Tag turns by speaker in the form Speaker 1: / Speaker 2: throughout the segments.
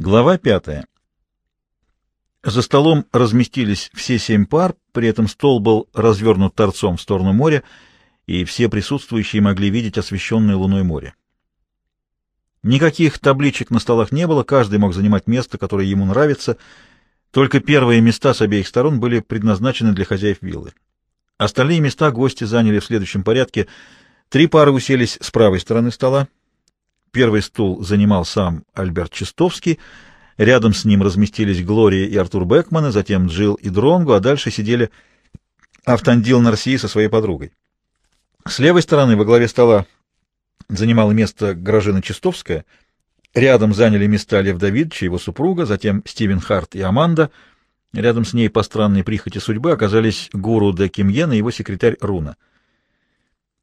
Speaker 1: Глава пятая. За столом разместились все семь пар, при этом стол был развернут торцом в сторону моря, и все присутствующие могли видеть освещенное луной море. Никаких табличек на столах не было, каждый мог занимать место, которое ему нравится, только первые места с обеих сторон были предназначены для хозяев виллы. Остальные места гости заняли в следующем порядке. Три пары уселись с правой стороны стола, Первый стул занимал сам Альберт Чистовский, рядом с ним разместились Глория и Артур Бекманы, затем Джилл и Дронгу, а дальше сидели Автандил Нарсии со своей подругой. С левой стороны во главе стола занимало место Гражина Чистовская, рядом заняли места Лев Давидович и его супруга, затем Стивен Харт и Аманда, рядом с ней по странной прихоти судьбы оказались гуру де Кимьен и его секретарь Руна.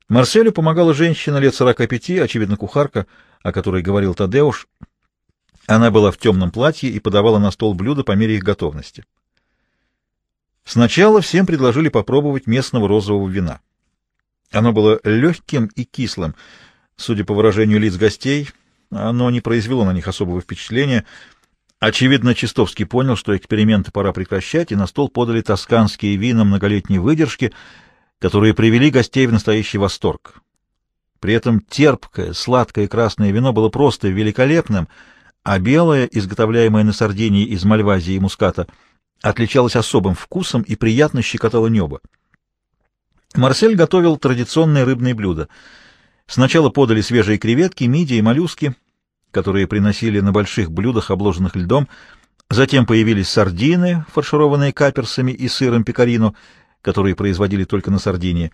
Speaker 1: Марселю помогала женщина лет сорока пяти, очевидно, кухарка, о которой говорил Тадеуш. Она была в темном платье и подавала на стол блюда по мере их готовности. Сначала всем предложили попробовать местного розового вина. Оно было легким и кислым. Судя по выражению лиц гостей, оно не произвело на них особого впечатления. Очевидно, Чистовский понял, что эксперименты пора прекращать, и на стол подали тосканские вина многолетней выдержки — которые привели гостей в настоящий восторг. При этом терпкое, сладкое красное вино было просто великолепным, а белое, изготовляемое на Сардинии из Мальвазии и муската, отличалось особым вкусом и приятно щекотало небо. Марсель готовил традиционные рыбные блюда. Сначала подали свежие креветки, мидии и моллюски, которые приносили на больших блюдах, обложенных льдом. Затем появились сардины, фаршированные каперсами и сыром пекарино, которые производили только на Сардинии.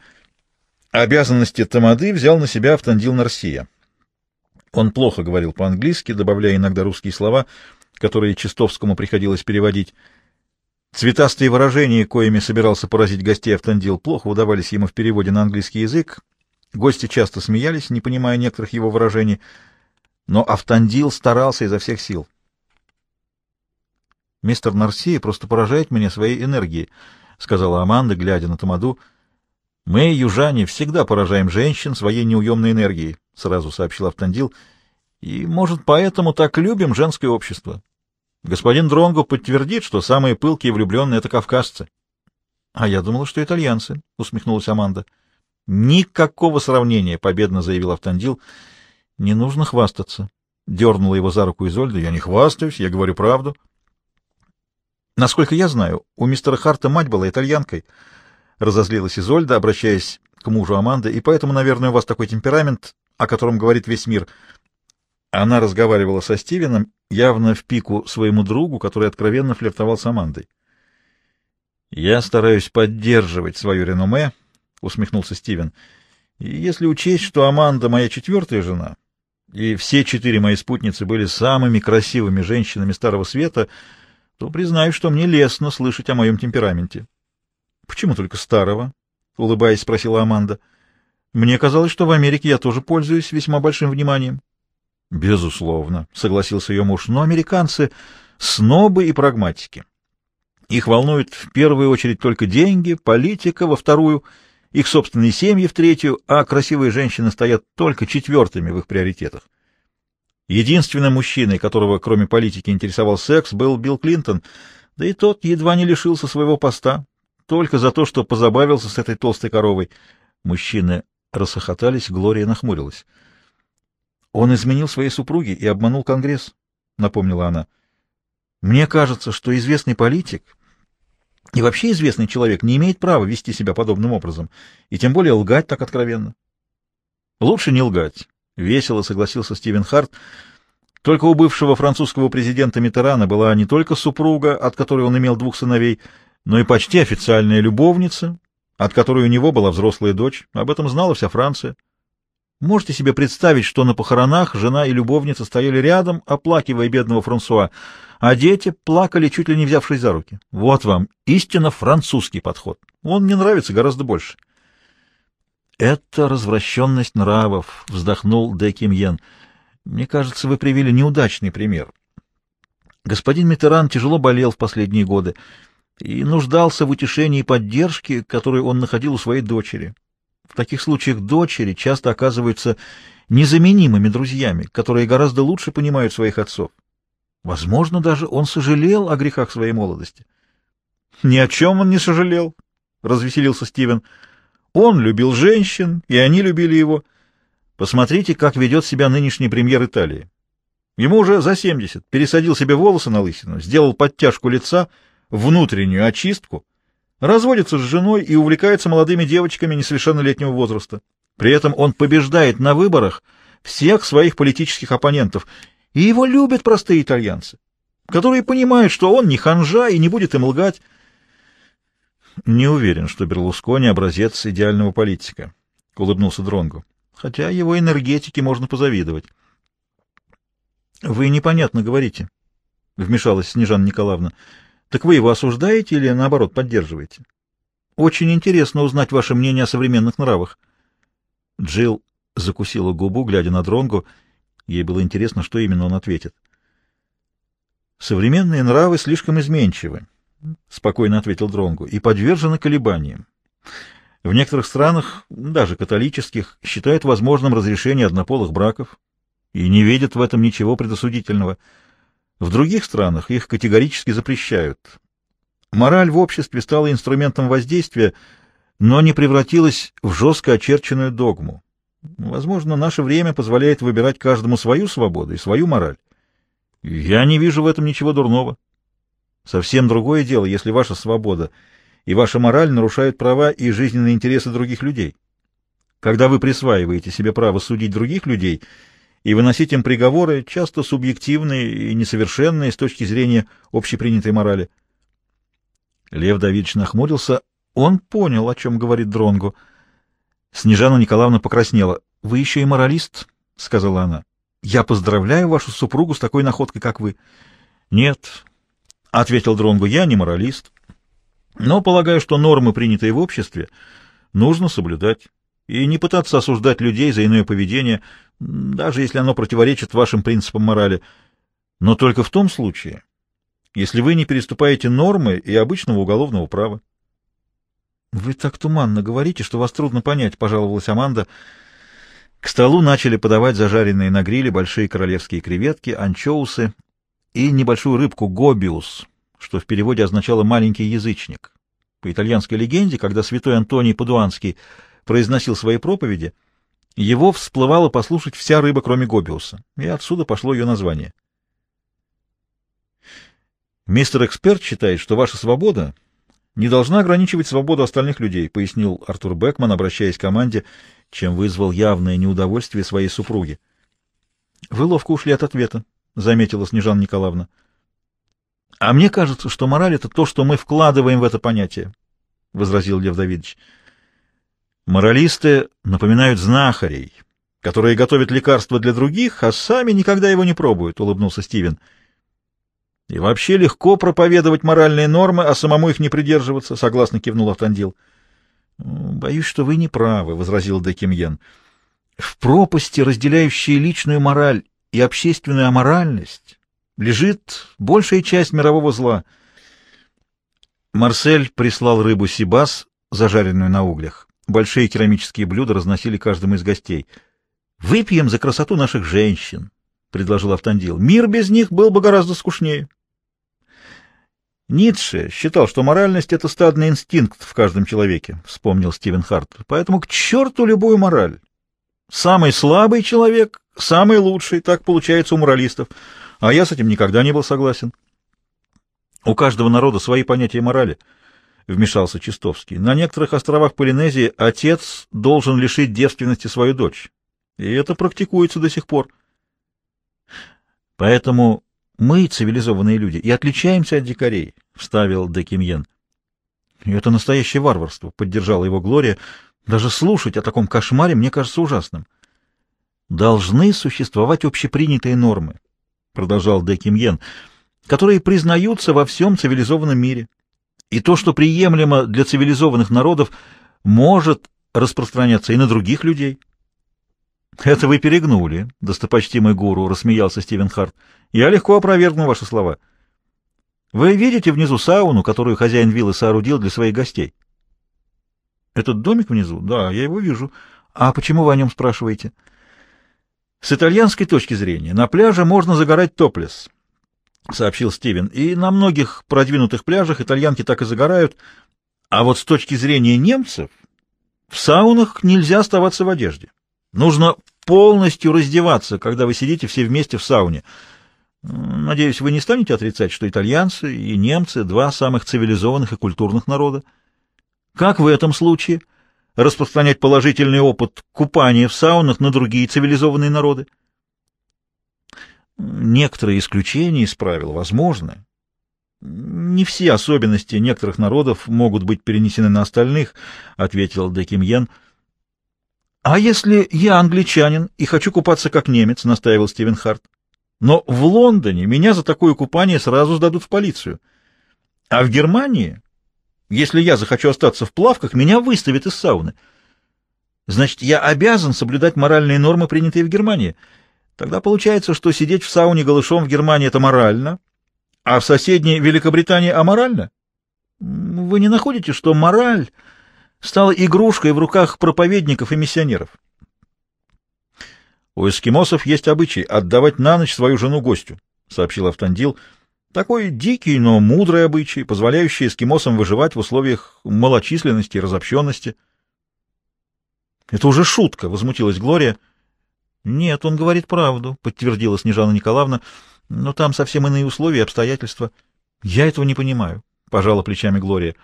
Speaker 1: Обязанности тамады взял на себя Автандил Нарсия. Он плохо говорил по-английски, добавляя иногда русские слова, которые Чистовскому приходилось переводить. Цветастые выражения, коими собирался поразить гостей Автандил, плохо удавались ему в переводе на английский язык. Гости часто смеялись, не понимая некоторых его выражений, но Автандил старался изо всех сил. «Мистер Нарсия просто поражает меня своей энергией», — сказала Аманда, глядя на Тамаду. — Мы, южане, всегда поражаем женщин своей неуемной энергией, — сразу сообщил Автандил. — И, может, поэтому так любим женское общество. Господин Дронго подтвердит, что самые пылкие и влюбленные — это кавказцы. — А я думала, что итальянцы, — усмехнулась Аманда. — Никакого сравнения, — победно заявил Автандил. — Не нужно хвастаться. Дернула его за руку Изольда. — Я не хвастаюсь, я говорю правду. — Насколько я знаю, у мистера Харта мать была итальянкой, — разозлилась Изольда, обращаясь к мужу Аманды, — и поэтому, наверное, у вас такой темперамент, о котором говорит весь мир. Она разговаривала со Стивеном, явно в пику своему другу, который откровенно флиртовал с Амандой. — Я стараюсь поддерживать свое реноме, — усмехнулся Стивен. — И если учесть, что Аманда моя четвертая жена, и все четыре мои спутницы были самыми красивыми женщинами Старого Света, — то признаю, что мне лестно слышать о моем темпераменте. — Почему только старого? — улыбаясь, спросила Аманда. — Мне казалось, что в Америке я тоже пользуюсь весьма большим вниманием. — Безусловно, — согласился ее муж, — но американцы — снобы и прагматики. Их волнуют в первую очередь только деньги, политика во вторую, их собственные семьи в третью, а красивые женщины стоят только четвертыми в их приоритетах. Единственным мужчиной, которого кроме политики интересовал секс, был Билл Клинтон, да и тот едва не лишился своего поста, только за то, что позабавился с этой толстой коровой. Мужчины рассохотались, Глория нахмурилась. «Он изменил своей супруге и обманул Конгресс», — напомнила она. «Мне кажется, что известный политик и вообще известный человек не имеет права вести себя подобным образом, и тем более лгать так откровенно». «Лучше не лгать», — весело согласился Стивен Харт. Только у бывшего французского президента Митерана была не только супруга, от которой он имел двух сыновей, но и почти официальная любовница, от которой у него была взрослая дочь. Об этом знала вся Франция. Можете себе представить, что на похоронах жена и любовница стояли рядом, оплакивая бедного Франсуа, а дети плакали, чуть ли не взявшись за руки. Вот вам истинно французский подход. Он мне нравится гораздо больше. «Это развращенность нравов», — вздохнул Де Кимьен. «Мне кажется, вы привели неудачный пример. Господин Митеран тяжело болел в последние годы и нуждался в утешении и поддержке, которую он находил у своей дочери. В таких случаях дочери часто оказываются незаменимыми друзьями, которые гораздо лучше понимают своих отцов. Возможно, даже он сожалел о грехах своей молодости. Ни о чем он не сожалел, — развеселился Стивен. Он любил женщин, и они любили его. Посмотрите, как ведет себя нынешний премьер Италии. Ему уже за семьдесят, пересадил себе волосы на лысину, сделал подтяжку лица, внутреннюю очистку, разводится с женой и увлекается молодыми девочками несовершеннолетнего возраста. При этом он побеждает на выборах всех своих политических оппонентов, и его любят простые итальянцы, которые понимают, что он не ханжа и не будет им лгать. Не уверен, что Берлускони образец идеального политика, — улыбнулся Дронгу. Хотя его энергетике можно позавидовать. — Вы непонятно говорите, — вмешалась Снежана Николаевна. — Так вы его осуждаете или, наоборот, поддерживаете? Очень интересно узнать ваше мнение о современных нравах. Джилл закусила губу, глядя на Дронгу. Ей было интересно, что именно он ответит. Современные нравы слишком изменчивы. — спокойно ответил Дронгу, — и подвержены колебаниям. В некоторых странах, даже католических, считают возможным разрешение однополых браков и не видят в этом ничего предосудительного. В других странах их категорически запрещают. Мораль в обществе стала инструментом воздействия, но не превратилась в жестко очерченную догму. Возможно, наше время позволяет выбирать каждому свою свободу и свою мораль. Я не вижу в этом ничего дурного. Совсем другое дело, если ваша свобода и ваша мораль нарушают права и жизненные интересы других людей. Когда вы присваиваете себе право судить других людей и выносить им приговоры, часто субъективные и несовершенные с точки зрения общепринятой морали. Лев Давидович нахмурился. Он понял, о чем говорит Дронгу. Снежана Николаевна покраснела. — Вы еще и моралист, — сказала она. — Я поздравляю вашу супругу с такой находкой, как вы. — Нет, — ответил Дронгу, — я не моралист, но полагаю, что нормы, принятые в обществе, нужно соблюдать и не пытаться осуждать людей за иное поведение, даже если оно противоречит вашим принципам морали, но только в том случае, если вы не переступаете нормы и обычного уголовного права. — Вы так туманно говорите, что вас трудно понять, — пожаловалась Аманда. К столу начали подавать зажаренные на гриле большие королевские креветки, анчоусы и небольшую рыбку гобиус, что в переводе означало «маленький язычник». По итальянской легенде, когда святой Антоний Падуанский произносил свои проповеди, его всплывала послушать вся рыба, кроме гобиуса, и отсюда пошло ее название. «Мистер Эксперт считает, что ваша свобода не должна ограничивать свободу остальных людей», пояснил Артур Бекман, обращаясь к команде, чем вызвал явное неудовольствие своей супруги. «Вы ловко ушли от ответа», — заметила Снежана Николаевна. — А мне кажется, что мораль — это то, что мы вкладываем в это понятие, — возразил Лев Давидович. — Моралисты напоминают знахарей, которые готовят лекарства для других, а сами никогда его не пробуют, — улыбнулся Стивен. — И вообще легко проповедовать моральные нормы, а самому их не придерживаться, — согласно кивнул Автандил. — Боюсь, что вы не правы, — возразил Декимьен. — В пропасти, разделяющей личную мораль и общественную аморальность лежит большая часть мирового зла. Марсель прислал рыбу сибас, зажаренную на углях. Большие керамические блюда разносили каждому из гостей. «Выпьем за красоту наших женщин», — предложил Автандил. «Мир без них был бы гораздо скучнее». Ницше считал, что моральность — это стадный инстинкт в каждом человеке, — вспомнил Стивен Харт. Поэтому к черту любую мораль. Самый слабый человек — самый лучший, так получается у моралистов. А я с этим никогда не был согласен. У каждого народа свои понятия морали, — вмешался Чистовский. На некоторых островах Полинезии отец должен лишить девственности свою дочь. И это практикуется до сих пор. Поэтому мы, цивилизованные люди, и отличаемся от дикарей, — вставил Декимьен. — Это настоящее варварство, — поддержала его Глория. Даже слушать о таком кошмаре мне кажется ужасным. Должны существовать общепринятые нормы, продолжал Де Кимьен, которые признаются во всем цивилизованном мире. И то, что приемлемо для цивилизованных народов, может распространяться и на других людей. Это вы перегнули, достопочтимый гуру, рассмеялся Стивен Харт. Я легко опровергну ваши слова. Вы видите внизу сауну, которую хозяин виллы соорудил для своих гостей? Этот домик внизу? Да, я его вижу. А почему вы о нем спрашиваете? С итальянской точки зрения, на пляже можно загорать топлес. — сообщил Стивен. «И на многих продвинутых пляжах итальянки так и загорают. А вот с точки зрения немцев, в саунах нельзя оставаться в одежде. Нужно полностью раздеваться, когда вы сидите все вместе в сауне. Надеюсь, вы не станете отрицать, что итальянцы и немцы — два самых цивилизованных и культурных народа. Как в этом случае распространять положительный опыт купания в саунах на другие цивилизованные народы? Некоторые исключения из правил возможны. Не все особенности некоторых народов могут быть перенесены на остальных, — ответил Декимьен. — А если я англичанин и хочу купаться как немец, — настаивал Стивен Харт. — Но в Лондоне меня за такое купание сразу сдадут в полицию. А в Германии, если я захочу остаться в плавках, меня выставят из сауны. Значит, я обязан соблюдать моральные нормы, принятые в Германии — Тогда получается, что сидеть в сауне голышом в Германии — это морально, а в соседней Великобритании аморально? Вы не находите, что мораль стала игрушкой в руках проповедников и миссионеров? У эскимосов есть обычай отдавать на ночь свою жену гостю, — сообщил Автандил. Такой дикий, но мудрый обычай, позволяющий эскимосам выживать в условиях малочисленности и разобщенности. — Это уже шутка, — возмутилась Глория. —— Нет, он говорит правду, — подтвердила Снежана Николаевна, — но там совсем иные условия и обстоятельства. — Я этого не понимаю, — пожала плечами Глория.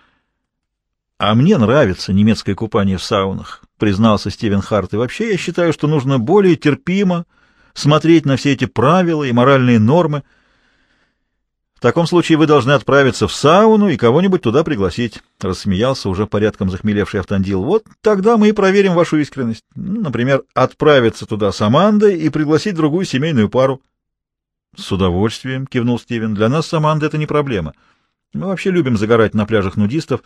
Speaker 1: — А мне нравится немецкое купание в саунах, — признался Стивен Харт. — И вообще я считаю, что нужно более терпимо смотреть на все эти правила и моральные нормы, — в таком случае вы должны отправиться в сауну и кого-нибудь туда пригласить, — рассмеялся уже порядком захмелевший Автандил. — Вот тогда мы и проверим вашу искренность. Ну, например, отправиться туда с Амандой и пригласить другую семейную пару. — С удовольствием, — кивнул Стивен. — Для нас с Амандой это не проблема. Мы вообще любим загорать на пляжах нудистов.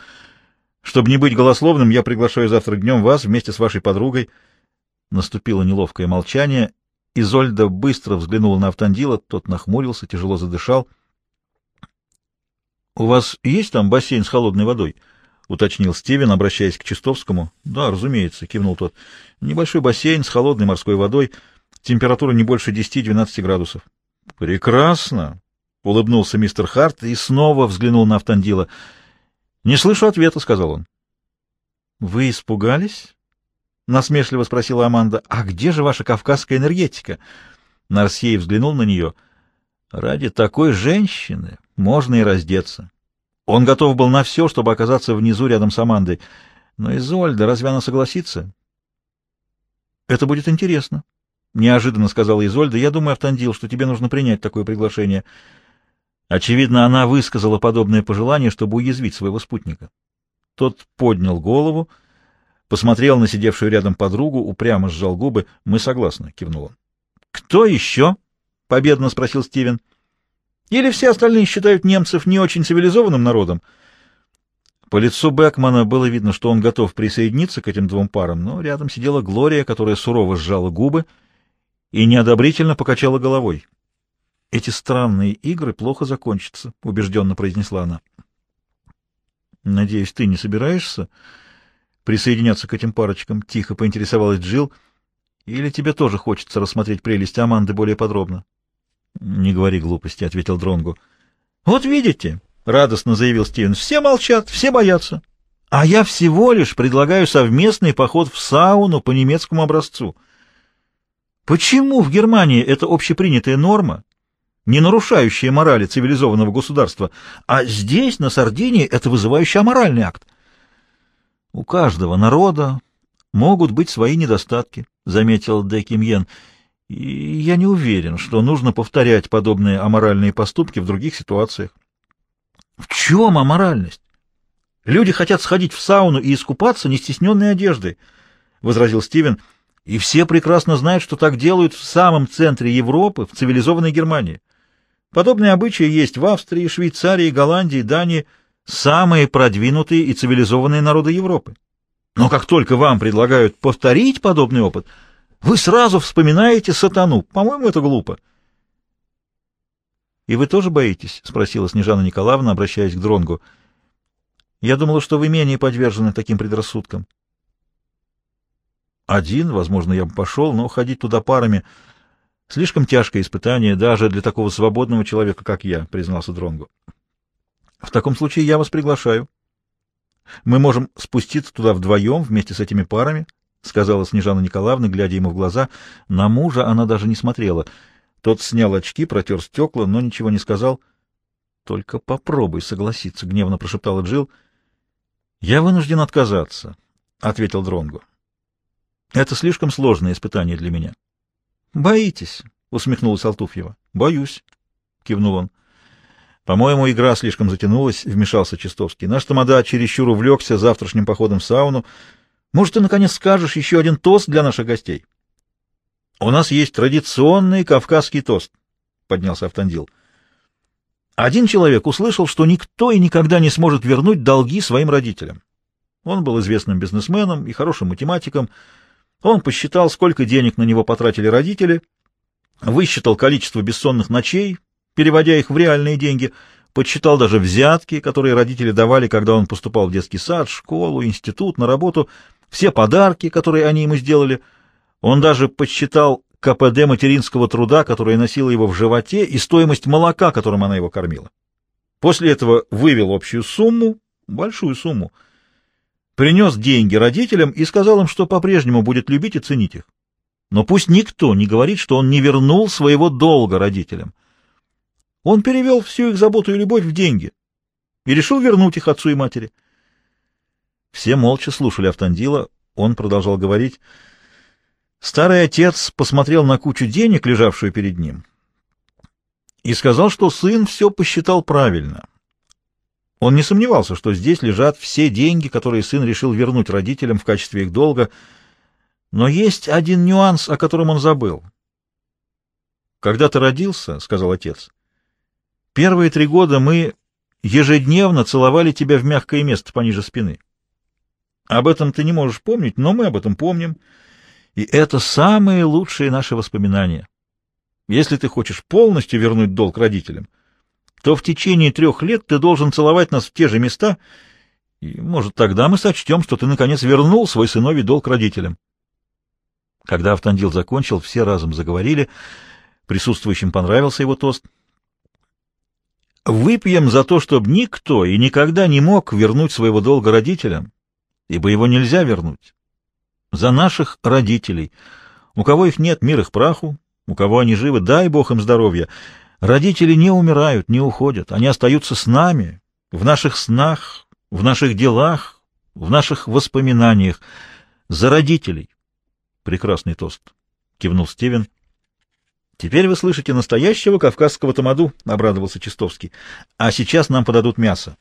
Speaker 1: Чтобы не быть голословным, я приглашаю завтра днем вас вместе с вашей подругой. Наступило неловкое молчание. Изольда быстро взглянула на Автандила, тот нахмурился, тяжело задышал —— У вас есть там бассейн с холодной водой? — уточнил Стивен, обращаясь к Чистовскому. — Да, разумеется, — кивнул тот. — Небольшой бассейн с холодной морской водой. Температура не больше 10-12 градусов. — Прекрасно! — улыбнулся мистер Харт и снова взглянул на Автандила. — Не слышу ответа, — сказал он. — Вы испугались? — насмешливо спросила Аманда. — А где же ваша кавказская энергетика? Нарсей взглянул на нее. — Ради такой женщины можно и раздеться. Он готов был на все, чтобы оказаться внизу рядом с Амандой. Но Изольда, разве она согласится? — Это будет интересно, — неожиданно сказала Изольда. — Я думаю, Автандил, что тебе нужно принять такое приглашение. Очевидно, она высказала подобное пожелание, чтобы уязвить своего спутника. Тот поднял голову, посмотрел на сидевшую рядом подругу, упрямо сжал губы. — Мы согласны, — кивнул он. — Кто еще? — победно спросил Стивен. — или все остальные считают немцев не очень цивилизованным народом? По лицу Бекмана было видно, что он готов присоединиться к этим двум парам, но рядом сидела Глория, которая сурово сжала губы и неодобрительно покачала головой. «Эти странные игры плохо закончатся», — убежденно произнесла она. «Надеюсь, ты не собираешься присоединяться к этим парочкам?» — тихо поинтересовалась Джилл. «Или тебе тоже хочется рассмотреть прелесть Аманды более подробно?» Не говори глупости, ответил Дронгу. Вот видите, радостно заявил Стивен. Все молчат, все боятся. А я всего лишь предлагаю совместный поход в сауну по немецкому образцу. Почему в Германии это общепринятая норма, не нарушающая морали цивилизованного государства, а здесь, на Сардинии, это вызывающий аморальный акт? У каждого народа могут быть свои недостатки, заметил Декимьен. И я не уверен, что нужно повторять подобные аморальные поступки в других ситуациях. В чем аморальность? Люди хотят сходить в сауну и искупаться не стесненной одеждой, — возразил Стивен. И все прекрасно знают, что так делают в самом центре Европы, в цивилизованной Германии. Подобные обычаи есть в Австрии, Швейцарии, Голландии, Дании, самые продвинутые и цивилизованные народы Европы. Но как только вам предлагают повторить подобный опыт — вы сразу вспоминаете сатану. По-моему, это глупо. — И вы тоже боитесь? — спросила Снежана Николаевна, обращаясь к Дронгу. — Я думала, что вы менее подвержены таким предрассудкам. — Один, возможно, я бы пошел, но ходить туда парами... Слишком тяжкое испытание даже для такого свободного человека, как я, признался Дронгу. В таком случае я вас приглашаю. Мы можем спуститься туда вдвоем вместе с этими парами, сказала Снежана Николаевна, глядя ему в глаза. На мужа она даже не смотрела. Тот снял очки, протер стекла, но ничего не сказал. Только попробуй согласиться, гневно прошептала Джил. Я вынужден отказаться, ответил Дронгу. Это слишком сложное испытание для меня. Боитесь? усмехнулась Алтуфьева. Боюсь, кивнул он. По-моему, игра слишком затянулась, вмешался Чистовский. Наш тамада чересчур увлекся завтрашним походом в сауну. Может, ты, наконец, скажешь еще один тост для наших гостей? У нас есть традиционный кавказский тост, поднялся Автандил. Один человек услышал, что никто и никогда не сможет вернуть долги своим родителям. Он был известным бизнесменом и хорошим математиком. Он посчитал, сколько денег на него потратили родители, высчитал количество бессонных ночей, переводя их в реальные деньги, подсчитал даже взятки, которые родители давали, когда он поступал в детский сад, школу, институт, на работу, все подарки, которые они ему сделали. Он даже подсчитал КПД материнского труда, которое носило его в животе, и стоимость молока, которым она его кормила. После этого вывел общую сумму, большую сумму, принес деньги родителям и сказал им, что по-прежнему будет любить и ценить их. Но пусть никто не говорит, что он не вернул своего долга родителям. Он перевел всю их заботу и любовь в деньги и решил вернуть их отцу и матери. Все молча слушали Автандила. Он продолжал говорить. Старый отец посмотрел на кучу денег, лежавшую перед ним, и сказал, что сын все посчитал правильно. Он не сомневался, что здесь лежат все деньги, которые сын решил вернуть родителям в качестве их долга, но есть один нюанс, о котором он забыл. «Когда ты родился, — сказал отец, — Первые три года мы ежедневно целовали тебя в мягкое место пониже спины. Об этом ты не можешь помнить, но мы об этом помним. И это самые лучшие наши воспоминания. Если ты хочешь полностью вернуть долг родителям, то в течение трех лет ты должен целовать нас в те же места, и, может, тогда мы сочтем, что ты, наконец, вернул свой сыновий долг родителям. Когда Автандил закончил, все разом заговорили. Присутствующим понравился его тост — Выпьем за то, чтобы никто и никогда не мог вернуть своего долга родителям, ибо его нельзя вернуть. За наших родителей. У кого их нет, мир их праху, у кого они живы, дай Бог им здоровья. Родители не умирают, не уходят, они остаются с нами, в наших снах, в наших делах, в наших воспоминаниях. За родителей. Прекрасный тост, кивнул Стивен. Теперь вы слышите настоящего кавказского тамаду, — обрадовался Чистовский. — А сейчас нам подадут мясо.